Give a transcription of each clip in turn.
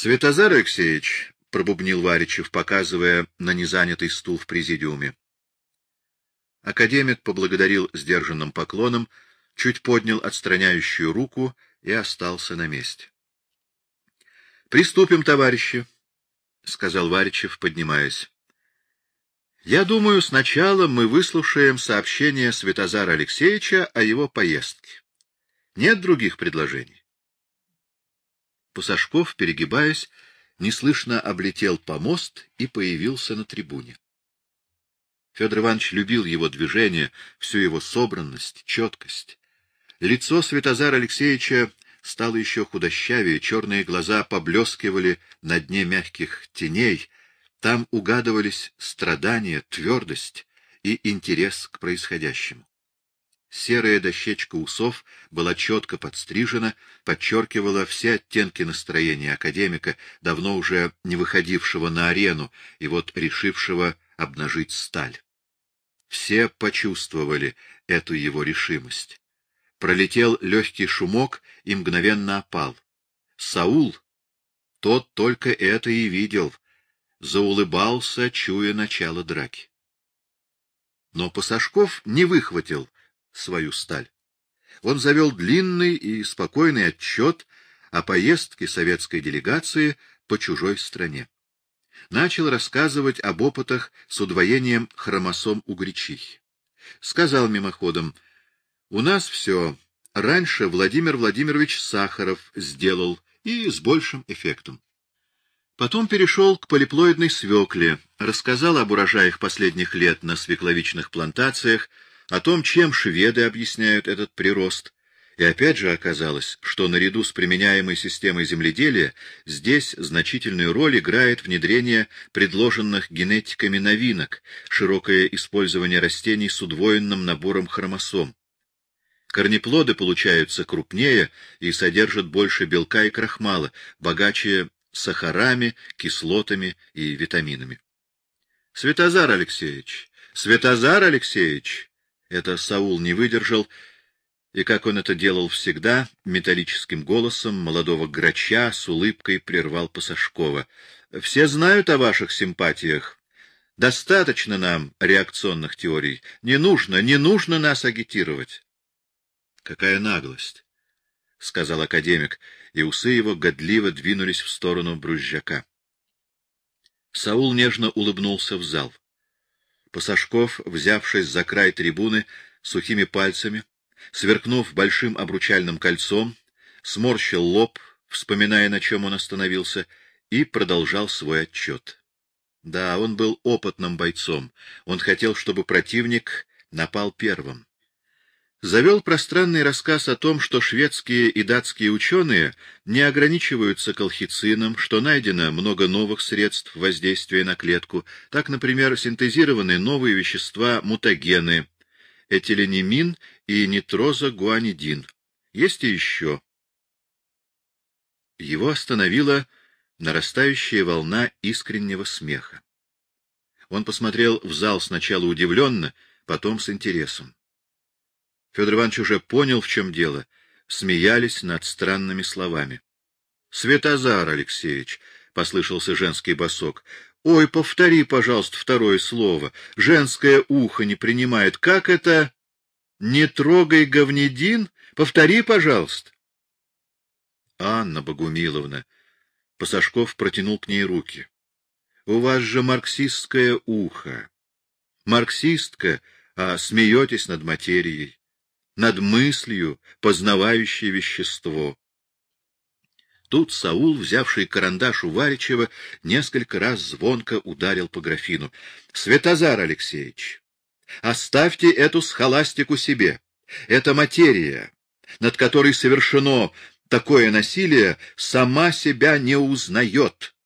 Светозар Алексеевич, — пробубнил Варичев, показывая на незанятый стул в президиуме. Академик поблагодарил сдержанным поклоном, чуть поднял отстраняющую руку и остался на месте. — Приступим, товарищи, — сказал Варичев, поднимаясь. — Я думаю, сначала мы выслушаем сообщение Светозара Алексеевича о его поездке. Нет других предложений? Пасашков, перегибаясь, неслышно облетел помост и появился на трибуне. Федор Иванович любил его движение, всю его собранность, четкость. Лицо Светозара Алексеевича стало еще худощавее, черные глаза поблескивали на дне мягких теней, там угадывались страдания, твердость и интерес к происходящему. Серая дощечка усов была четко подстрижена, подчеркивала все оттенки настроения академика, давно уже не выходившего на арену и вот решившего обнажить сталь. Все почувствовали эту его решимость. Пролетел легкий шумок и мгновенно опал. Саул, тот только это и видел, заулыбался, чуя начало драки. Но Пасашков не выхватил свою сталь. Он завел длинный и спокойный отчет о поездке советской делегации по чужой стране. Начал рассказывать об опытах с удвоением хромосом у гречихи. Сказал мимоходом, «У нас все раньше Владимир Владимирович Сахаров сделал, и с большим эффектом». Потом перешел к полиплоидной свекле, рассказал об урожаях последних лет на свекловичных плантациях, о том, чем шведы объясняют этот прирост, и опять же оказалось, что наряду с применяемой системой земледелия здесь значительную роль играет внедрение предложенных генетиками новинок, широкое использование растений с удвоенным набором хромосом. Корнеплоды получаются крупнее и содержат больше белка и крахмала, богаче сахарами, кислотами и витаминами. Светозар Алексеевич, Светозар Алексеевич, это Саул не выдержал, и, как он это делал всегда, металлическим голосом молодого грача с улыбкой прервал Пасашкова. — Все знают о ваших симпатиях. Достаточно нам реакционных теорий. Не нужно, не нужно нас агитировать. — Какая наглость! — сказал академик, и усы его годливо двинулись в сторону брюзжака. Саул нежно улыбнулся в зал. Пасашков, взявшись за край трибуны сухими пальцами, сверкнув большим обручальным кольцом, сморщил лоб, вспоминая, на чем он остановился, и продолжал свой отчет. Да, он был опытным бойцом. Он хотел, чтобы противник напал первым завел пространный рассказ о том, что шведские и датские ученые не ограничиваются колхицином, что найдено много новых средств воздействия на клетку, так, например, синтезированы новые вещества мутагены, этиленимин и нитрозогуанидин. Есть и еще. Его остановила нарастающая волна искреннего смеха. Он посмотрел в зал сначала удивленно, потом с интересом. Федор Иванович уже понял, в чем дело. Смеялись над странными словами. — Светозар Алексеевич, — послышался женский босок, — ой, повтори, пожалуйста, второе слово. Женское ухо не принимает. Как это? Не трогай говнедин? Повтори, пожалуйста. Анна Богумиловна. Пасашков протянул к ней руки. — У вас же марксистское ухо. Марксистка, а смеетесь над материей над мыслью, познавающей вещество. Тут Саул, взявший карандаш у Варичева, несколько раз звонко ударил по графину. — Светозар Алексеевич, оставьте эту схоластику себе. Эта материя, над которой совершено такое насилие, сама себя не узнает.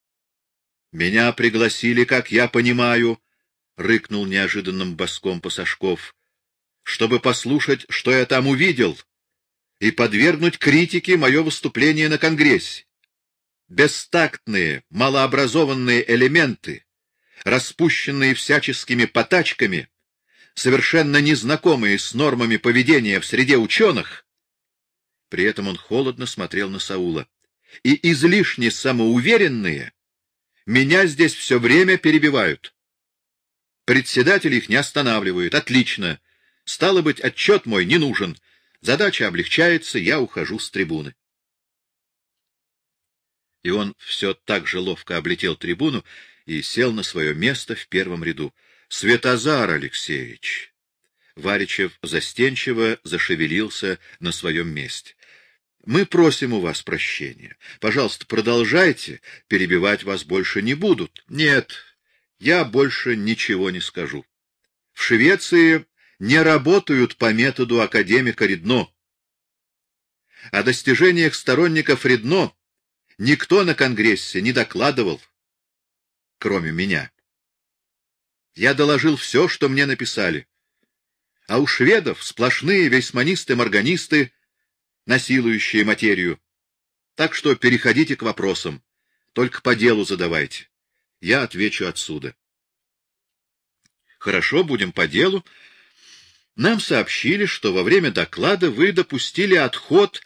— Меня пригласили, как я понимаю, — рыкнул неожиданным боском Пасашков чтобы послушать, что я там увидел, и подвергнуть критике мое выступление на Конгрессе. Бестактные, малообразованные элементы, распущенные всяческими потачками, совершенно незнакомые с нормами поведения в среде ученых. При этом он холодно смотрел на Саула. и излишне самоуверенные меня здесь все время перебивают. Председатель их не останавливает. Отлично. Стало быть, отчет мой не нужен. Задача облегчается, я ухожу с трибуны. И он все так же ловко облетел трибуну и сел на свое место в первом ряду. — Светозар Алексеевич! Варичев застенчиво зашевелился на своем месте. — Мы просим у вас прощения. Пожалуйста, продолжайте, перебивать вас больше не будут. — Нет, я больше ничего не скажу. В Швеции не работают по методу академика Редно. О достижениях сторонников Редно никто на Конгрессе не докладывал, кроме меня. Я доложил все, что мне написали. А у шведов сплошные весьманисты-морганисты, насилующие материю. Так что переходите к вопросам. Только по делу задавайте. Я отвечу отсюда. Хорошо, будем по делу. Нам сообщили, что во время доклада вы допустили отход,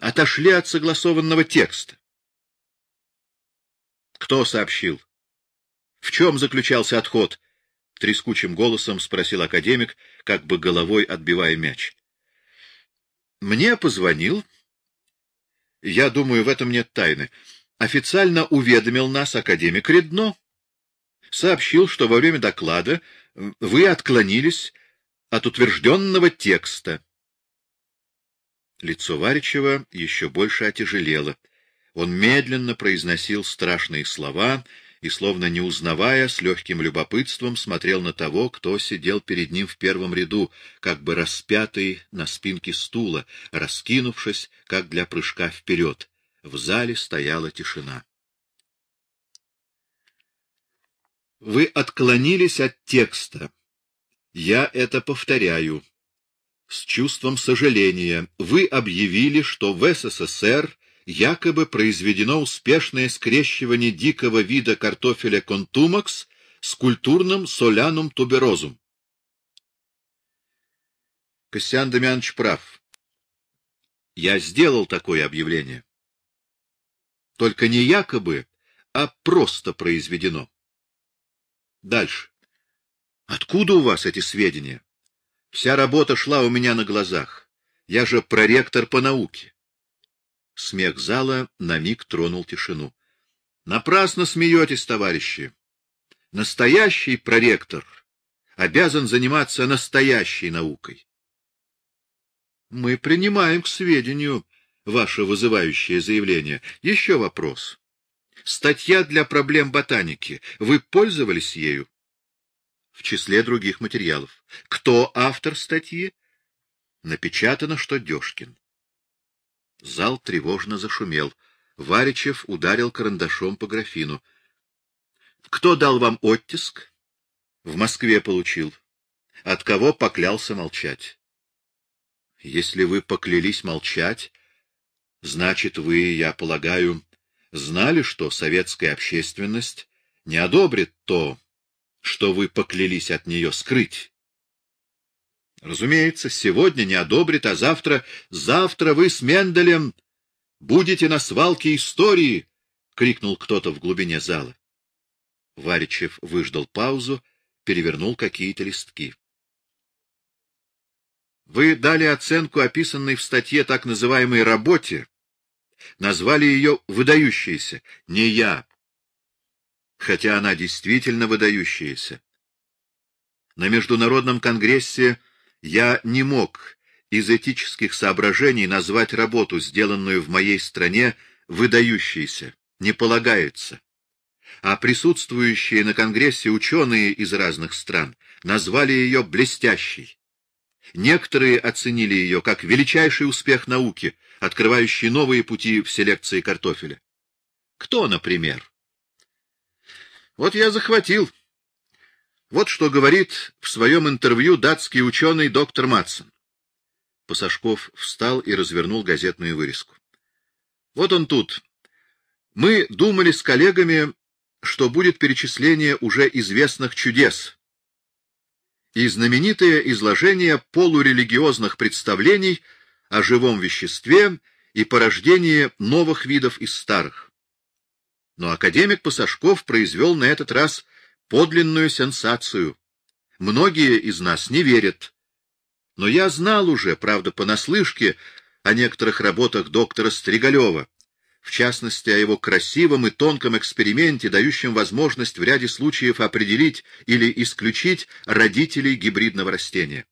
отошли от согласованного текста. Кто сообщил? В чем заключался отход? Трескучим голосом спросил академик, как бы головой отбивая мяч. Мне позвонил. Я думаю, в этом нет тайны. Официально уведомил нас академик Редно. Сообщил, что во время доклада вы отклонились от утвержденного текста. Лицо Варичева еще больше отяжелело. Он медленно произносил страшные слова и, словно не узнавая, с легким любопытством смотрел на того, кто сидел перед ним в первом ряду, как бы распятый на спинке стула, раскинувшись, как для прыжка вперед. В зале стояла тишина. Вы отклонились от текста, я это повторяю. С чувством сожаления вы объявили, что в СССР якобы произведено успешное скрещивание дикого вида картофеля контумакс с культурным солянум туберозум. Костян Демьянович прав. Я сделал такое объявление. Только не якобы, а просто произведено. Дальше. Откуда у вас эти сведения? Вся работа шла у меня на глазах. Я же проректор по науке. Смех зала на миг тронул тишину. Напрасно смеетесь, товарищи. Настоящий проректор обязан заниматься настоящей наукой. Мы принимаем к сведению ваше вызывающее заявление. Еще вопрос. Статья для проблем ботаники. Вы пользовались ею? В числе других материалов. Кто автор статьи? Напечатано, что Дёшкин. Зал тревожно зашумел. Варичев ударил карандашом по графину. — Кто дал вам оттиск? — В Москве получил. От кого поклялся молчать? — Если вы поклялись молчать, значит, вы, я полагаю, знали, что советская общественность не одобрит то, что вы поклялись от нее скрыть. Разумеется, сегодня не одобрит, а завтра... Завтра вы с Менделем будете на свалке истории! — крикнул кто-то в глубине зала. Варичев выждал паузу, перевернул какие-то листки. Вы дали оценку, описанной в статье так называемой «работе», назвали ее выдающейся. Не я, хотя она действительно выдающаяся. На Международном конгрессе я не мог из этических соображений назвать работу, сделанную в моей стране, выдающейся, не полагается. А присутствующие на конгрессе ученые из разных стран назвали ее блестящей. Некоторые оценили ее как величайший успех науки, открывающий новые пути в селекции картофеля. Кто, например? Вот я захватил. Вот что говорит в своем интервью датский ученый доктор Матсон. Пасашков встал и развернул газетную вырезку. Вот он тут. Мы думали с коллегами, что будет перечисление уже известных чудес. И знаменитое изложение полурелигиозных представлений о живом веществе и порождение новых видов из старых. Но академик Пасашков произвел на этот раз подлинную сенсацию. Многие из нас не верят. Но я знал уже, правда, понаслышке, о некоторых работах доктора Стригалева, в частности, о его красивом и тонком эксперименте, дающем возможность в ряде случаев определить или исключить родителей гибридного растения.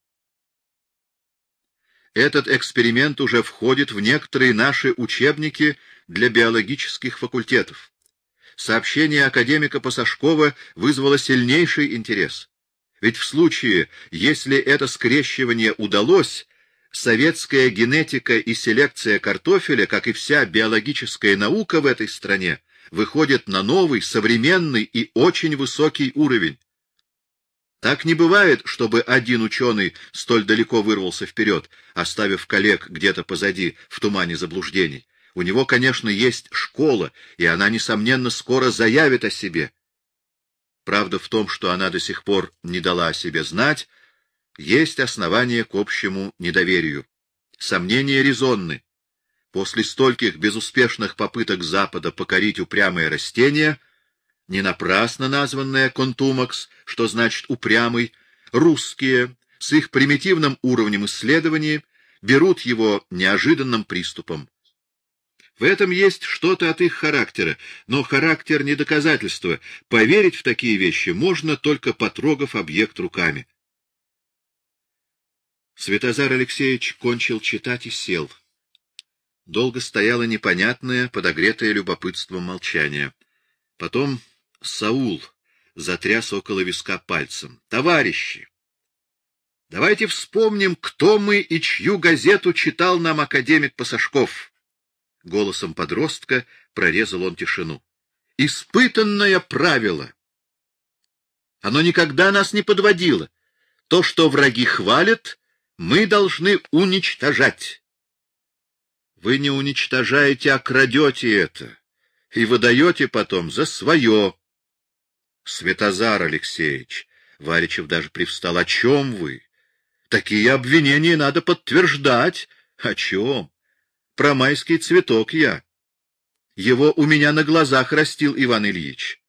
Этот эксперимент уже входит в некоторые наши учебники для биологических факультетов. Сообщение академика Пасашкова вызвало сильнейший интерес. Ведь в случае, если это скрещивание удалось, советская генетика и селекция картофеля, как и вся биологическая наука в этой стране, выходит на новый, современный и очень высокий уровень. Так не бывает, чтобы один ученый столь далеко вырвался вперед, оставив коллег где-то позади, в тумане заблуждений. У него, конечно, есть школа, и она, несомненно, скоро заявит о себе. Правда в том, что она до сих пор не дала о себе знать, есть основания к общему недоверию. Сомнения резонны. После стольких безуспешных попыток Запада покорить упрямое растение — не напрасно названная контумакс, что значит упрямый, русские с их примитивным уровнем исследований берут его неожиданным приступом. В этом есть что-то от их характера, но характер не доказательство. Поверить в такие вещи можно, только потрогав объект руками. Святозар Алексеевич кончил читать и сел. Долго стояло непонятное, подогретое любопытством молчание. Потом Саул затряс около виска пальцем. — Товарищи! Давайте вспомним, кто мы и чью газету читал нам академик Пасашков. Голосом подростка прорезал он тишину. Испытанное правило. Оно никогда нас не подводило. То, что враги хвалят, мы должны уничтожать. Вы не уничтожаете, а крадете это, и выдаете потом за свое. Светозар Алексеевич, Варичев даже привстал. О чем вы? Такие обвинения надо подтверждать. О чем? Про майский цветок я. Его у меня на глазах растил Иван Ильич.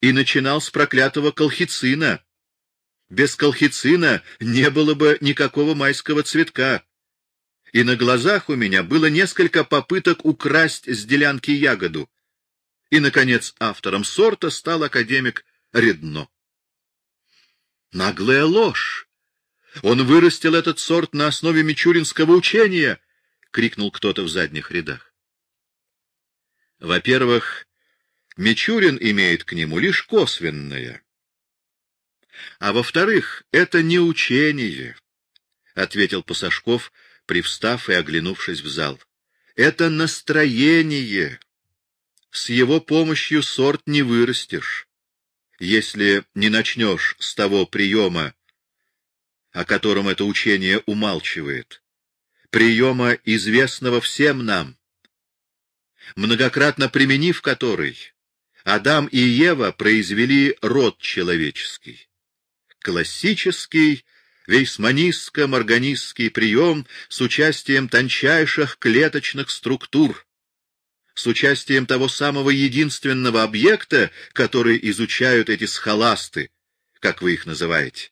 И начинал с проклятого колхицина. Без колхицина не было бы никакого майского цветка. И на глазах у меня было несколько попыток украсть с делянки ягоду. И, наконец, автором сорта стал академик Редно. Наглая ложь! Он вырастил этот сорт на основе мичуринского учения! — крикнул кто-то в задних рядах. Во-первых, Мичурин имеет к нему лишь косвенное. А во-вторых, это не учение, — ответил Пасашков, привстав и оглянувшись в зал. Это настроение. С его помощью сорт не вырастешь если не начнешь с того приема, о котором это учение умалчивает, приема, известного всем нам, многократно применив который, Адам и Ева произвели род человеческий. Классический вейсманистско-морганистский прием с участием тончайших клеточных структур, с участием того самого единственного объекта, который изучают эти схоласты, как вы их называете.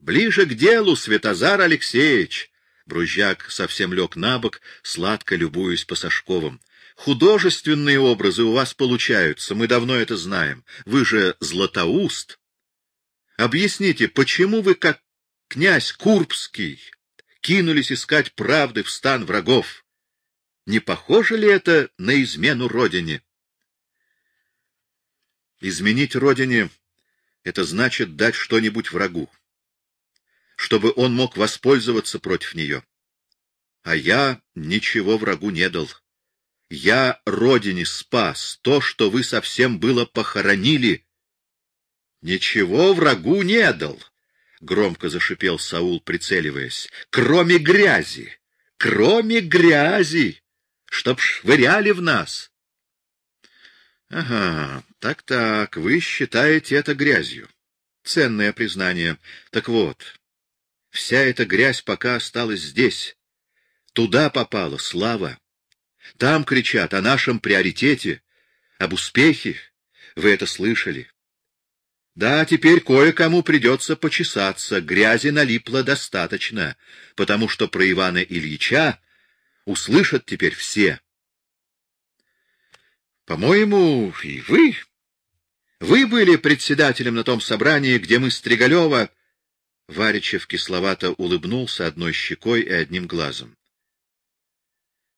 Ближе к делу, Светозар Алексеевич! Брузжак совсем лег на бок, сладко любуясь по Сашковым. Художественные образы у вас получаются, мы давно это знаем. Вы же златоуст. Объясните, почему вы, как князь Курбский, кинулись искать правды в стан врагов? Не похоже ли это на измену Родине? Изменить Родине — это значит дать что-нибудь врагу, чтобы он мог воспользоваться против нее. А я ничего врагу не дал. Я Родине спас то, что вы совсем было похоронили. — Ничего врагу не дал, — громко зашипел Саул, прицеливаясь, — кроме грязи, кроме грязи чтоб швыряли в нас. Ага, так-так, вы считаете это грязью. Ценное признание. Так вот, вся эта грязь пока осталась здесь, Туда попала слава. Там кричат о нашем приоритете, об успехе. Вы это слышали? Да, теперь кое-кому придется почесаться, грязи налипло достаточно, потому что про Ивана Ильича услышат теперь все. По-моему, и вы. Вы были председателем на том собрании, где мы Стригалева... Варичев кисловато улыбнулся одной щекой и одним глазом.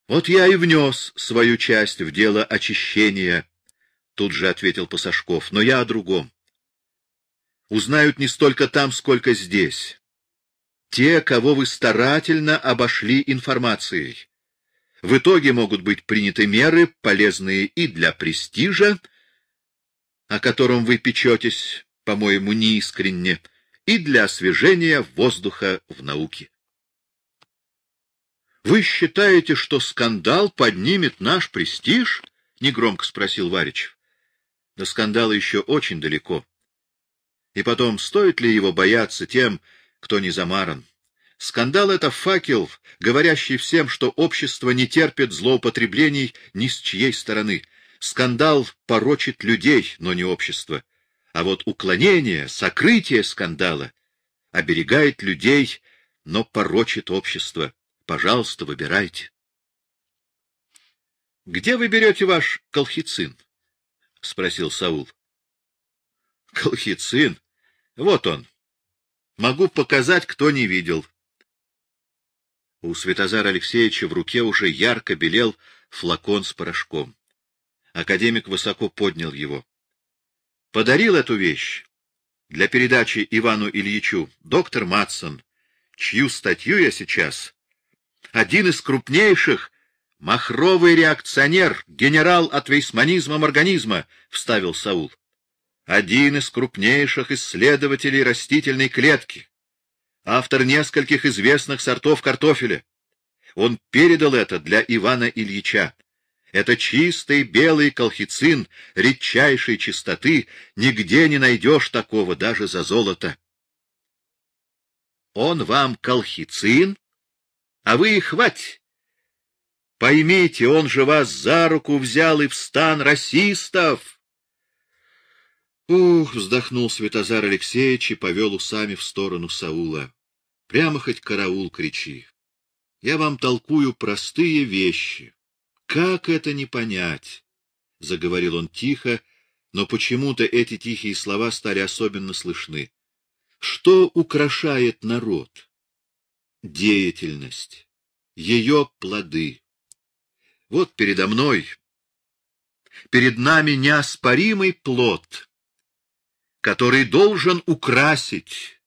Вот я и внес свою часть в дело очищения, тут же ответил Пасашков, но я о другом. Узнают не столько там, сколько здесь. Те, кого вы старательно обошли информацией. В итоге могут быть приняты меры, полезные и для престижа, о котором вы печетесь, по-моему, неискренне, и для освежения воздуха в науке. Вы считаете, что скандал поднимет наш престиж? негромко спросил Варичев. До скандала еще очень далеко. И потом, стоит ли его бояться тем, кто не замаран? Скандал — это факел, говорящий всем, что общество не терпит злоупотреблений ни с чьей стороны. Скандал порочит людей, но не общество. А вот уклонение, сокрытие скандала оберегает людей, но порочит общество. Пожалуйста, выбирайте. — Где вы берете ваш колхицин? — спросил Саул. — Колхицин? Вот он. Могу показать, кто не видел. У Святозара Алексеевича в руке уже ярко белел флакон с порошком. Академик высоко поднял его. Подарил эту вещь для передачи Ивану Ильичу доктор Матсон, чью статью я сейчас... Один из крупнейших — махровый реакционер, генерал от вейсманизма организма, — вставил Саул. Один из крупнейших исследователей растительной клетки автор нескольких известных сортов картофеля. Он передал это для Ивана Ильича. Это чистый белый колхицин редчайшей чистоты, нигде не найдешь такого даже за золото. Он вам колхицин, а вы и хвать. Поймите, он же вас за руку взял и в стан расистов. Ух, вздохнул Святозар Алексеевич и повел усами в сторону Саула. Прямо хоть караул кричи. Я вам толкую простые вещи. Как это не понять? Заговорил он тихо, но почему-то эти тихие слова стали особенно слышны. Что украшает народ? Деятельность, ее плоды. Вот передо мной, перед нами неоспоримый плод, который должен украсить.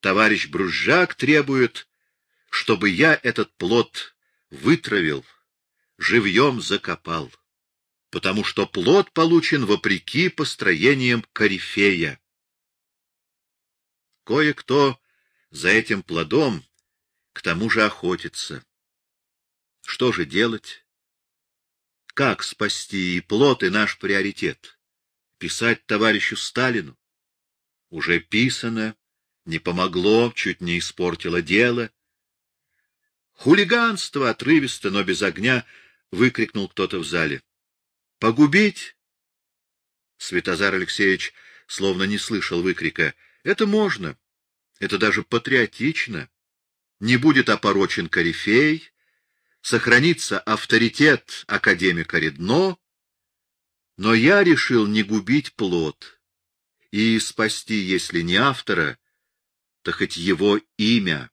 Товарищ Бружак требует, чтобы я этот плод вытравил, живьем закопал, потому что плод получен вопреки построениям корифея. Кое-кто за этим плодом к тому же охотится. Что же делать? Как спасти и плод, и наш приоритет? писать товарищу Сталину. Уже писано, не помогло, чуть не испортило дело. Хулиганство отрывисто, но без огня, выкрикнул кто-то в зале. Погубить? Святозар Алексеевич словно не слышал выкрика. Это можно. Это даже патриотично. Не будет опорочен корифей, сохранится авторитет академика Редно, но я решил не губить плод и спасти, если не автора, то хоть его имя.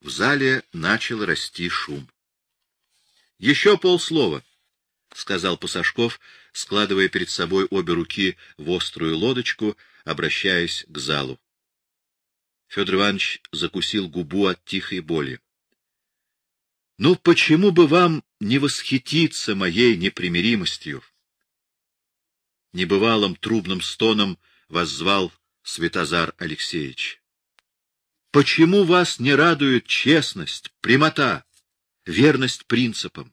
В зале начал расти шум. — Еще полслова, — сказал Пасашков, складывая перед собой обе руки в острую лодочку, обращаясь к залу. Федор Иванович закусил губу от тихой боли. Ну, почему бы вам не восхититься моей непримиримостью? Небывалым трубным стоном воззвал Светозар Алексеевич. Почему вас не радует честность, прямота, верность принципам?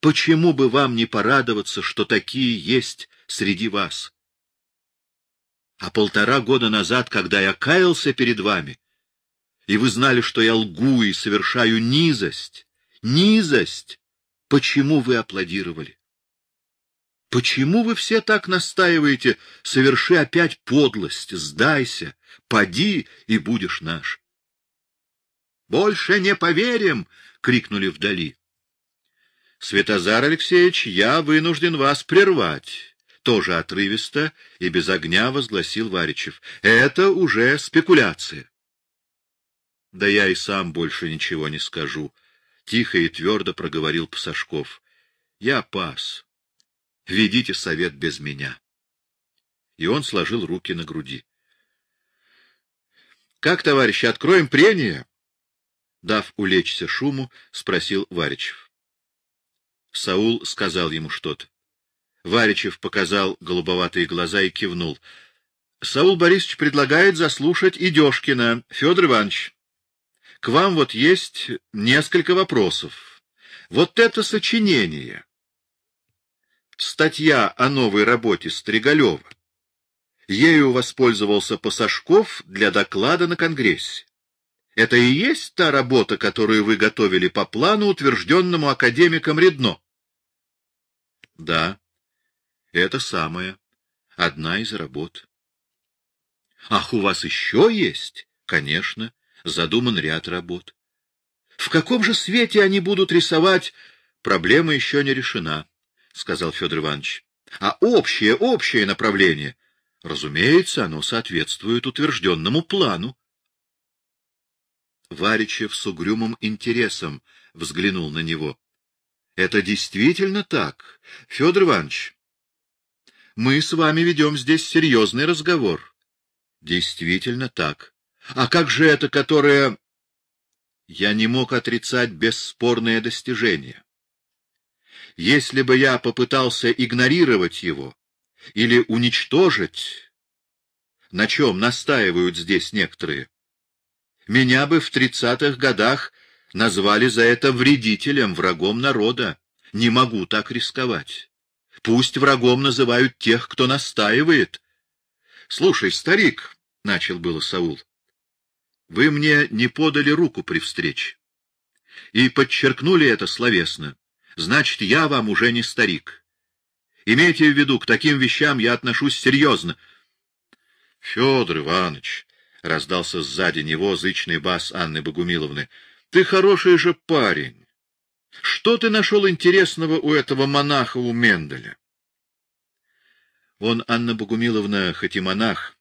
Почему бы вам не порадоваться, что такие есть среди вас? А полтора года назад, когда я каялся перед вами, и вы знали, что я лгу и совершаю низость, низость, почему вы аплодировали? Почему вы все так настаиваете, соверши опять подлость, сдайся, поди и будешь наш? — Больше не поверим! — крикнули вдали. — Светозар Алексеевич, я вынужден вас прервать. Тоже отрывисто и без огня возгласил Варичев. — Это уже спекуляция. — Да я и сам больше ничего не скажу, — тихо и твердо проговорил Пасашков. — Я пас. Ведите совет без меня. И он сложил руки на груди. — Как, товарищи, откроем прение? Дав улечься шуму, спросил Варичев. Саул сказал ему что-то. Варичев показал голубоватые глаза и кивнул. — Саул Борисович предлагает заслушать и Дёшкина. Федор Иванович, к вам вот есть несколько вопросов. Вот это сочинение. Статья о новой работе Стригалева. Ею воспользовался Пасашков для доклада на Конгрессе. Это и есть та работа, которую вы готовили по плану, утвержденному академиком Редно? — Да, это самое. Одна из работ. — Ах, у вас еще есть? — Конечно. Задуман ряд работ. В каком же свете они будут рисовать? Проблема еще не решена, — сказал Федор Иванович. А общее, общее направление? Разумеется, оно соответствует утвержденному плану. Варичев с угрюмым интересом взглянул на него. — Это действительно так, Федор Иванович? Мы с вами ведем здесь серьезный разговор. — Действительно так. А как же это, которое... Я не мог отрицать бесспорное достижение. Если бы я попытался игнорировать его или уничтожить, на чем настаивают здесь некоторые, меня бы в тридцатых годах назвали за это вредителем, врагом народа. Не могу так рисковать. Пусть врагом называют тех, кто настаивает. — Слушай, старик, — начал было Саул, — вы мне не подали руку при встрече. И подчеркнули это словесно. Значит, я вам уже не старик. Имейте в виду, к таким вещам я отношусь серьезно. — Федор Иванович, — раздался сзади него зычный бас Анны Богумиловны. — Ты хороший же парень. Что ты нашел интересного у этого монаха у Менделя? Он, Анна Богумиловна, хоть и монах,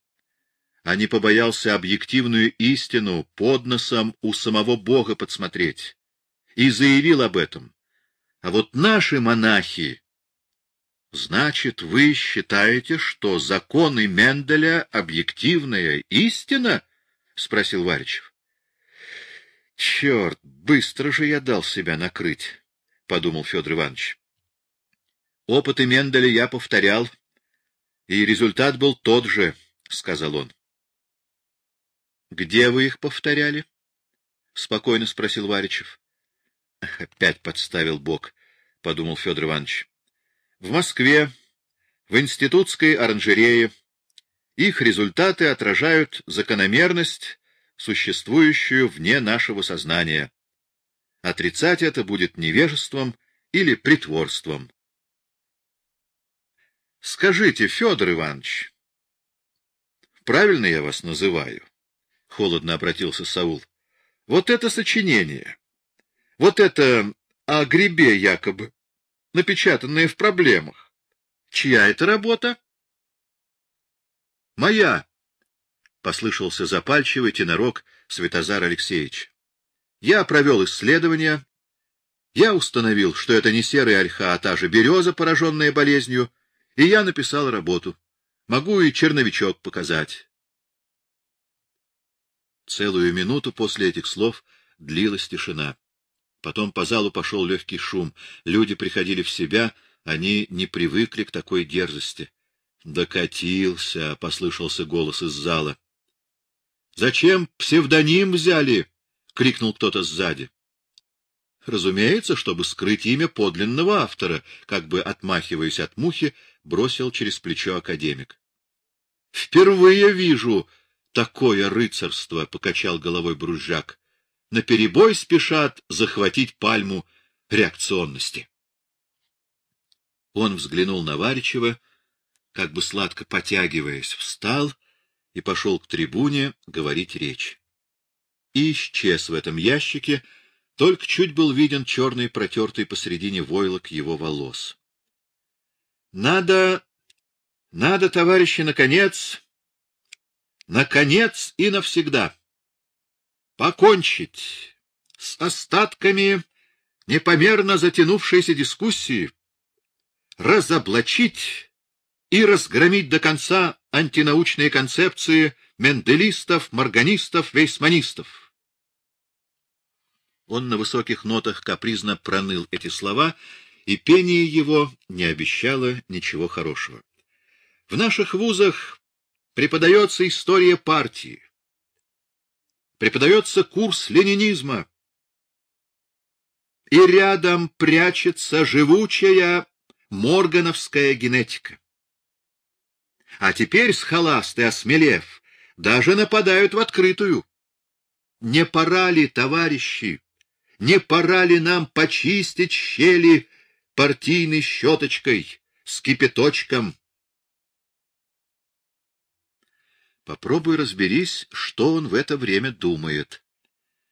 а не побоялся объективную истину под носом у самого Бога подсмотреть, и заявил об этом. А вот наши монахи Значит, вы считаете, что законы Менделя — объективная истина? — спросил Варичев. — Черт, быстро же я дал себя накрыть, — подумал Федор Иванович. Опыты Менделя я повторял, и результат был тот же, — сказал он. — Где вы их повторяли? — спокойно спросил Варичев. — Опять подставил Бог, — подумал Федор Иванович. В Москве, в институтской оранжерее, их результаты отражают закономерность, существующую вне нашего сознания. Отрицать это будет невежеством или притворством. Скажите, Федор Иванович, правильно я вас называю? Холодно обратился Саул. Вот это сочинение, вот это о грибе якобы, напечатанные в проблемах. Чья это работа? Моя, — послышался запальчивый тенорок Светозар Алексеевич. Я провел исследование. Я установил, что это не серая ольха, а та же береза, пораженная болезнью, и я написал работу. Могу и черновичок показать. Целую минуту после этих слов длилась тишина. Потом по залу пошел легкий шум. Люди приходили в себя, они не привыкли к такой дерзости. «Докатился!» — послышался голос из зала. «Зачем псевдоним взяли?» — крикнул кто-то сзади. Разумеется, чтобы скрыть имя подлинного автора, как бы отмахиваясь от мухи, бросил через плечо академик. — Впервые вижу такое рыцарство, — покачал головой Бружак. — На перебой спешат захватить пальму реакционности. Он взглянул на Варичева, как бы сладко потягиваясь, встал и пошел к трибуне говорить речь. И исчез в этом ящике, только чуть был виден черный протертый посредине войлок его волос. Надо, надо, товарищи, наконец, наконец и навсегда покончить с остатками непомерно затянувшейся дискуссии, разоблачить и разгромить до конца антинаучные концепции менделистов, морганистов, вейсманистов. Он на высоких нотах капризно проныл эти слова, и пение его не обещало ничего хорошего. В наших вузах преподается история партии, преподается курс ленинизма, и рядом прячется живучая моргановская генетика. А теперь схоласты, осмелев, даже нападают в открытую. Не пора ли, товарищи, не пора ли нам почистить щели партийной щеточкой, с кипяточком? Попробуй разберись, что он в это время думает.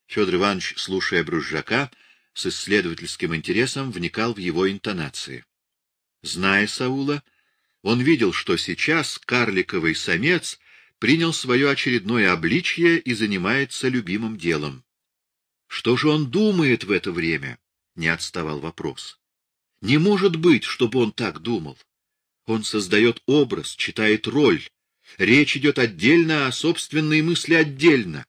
Федор Иванович, слушая Брюзжака, с исследовательским интересом вникал в его интонации. Зная Саула, он видел, что сейчас карликовый самец принял свое очередное обличье и занимается любимым делом. Что же он думает в это время? Не отставал вопрос. Не может быть, чтобы он так думал. Он создает образ, читает роль. Речь идет отдельно, а собственные мысли отдельно.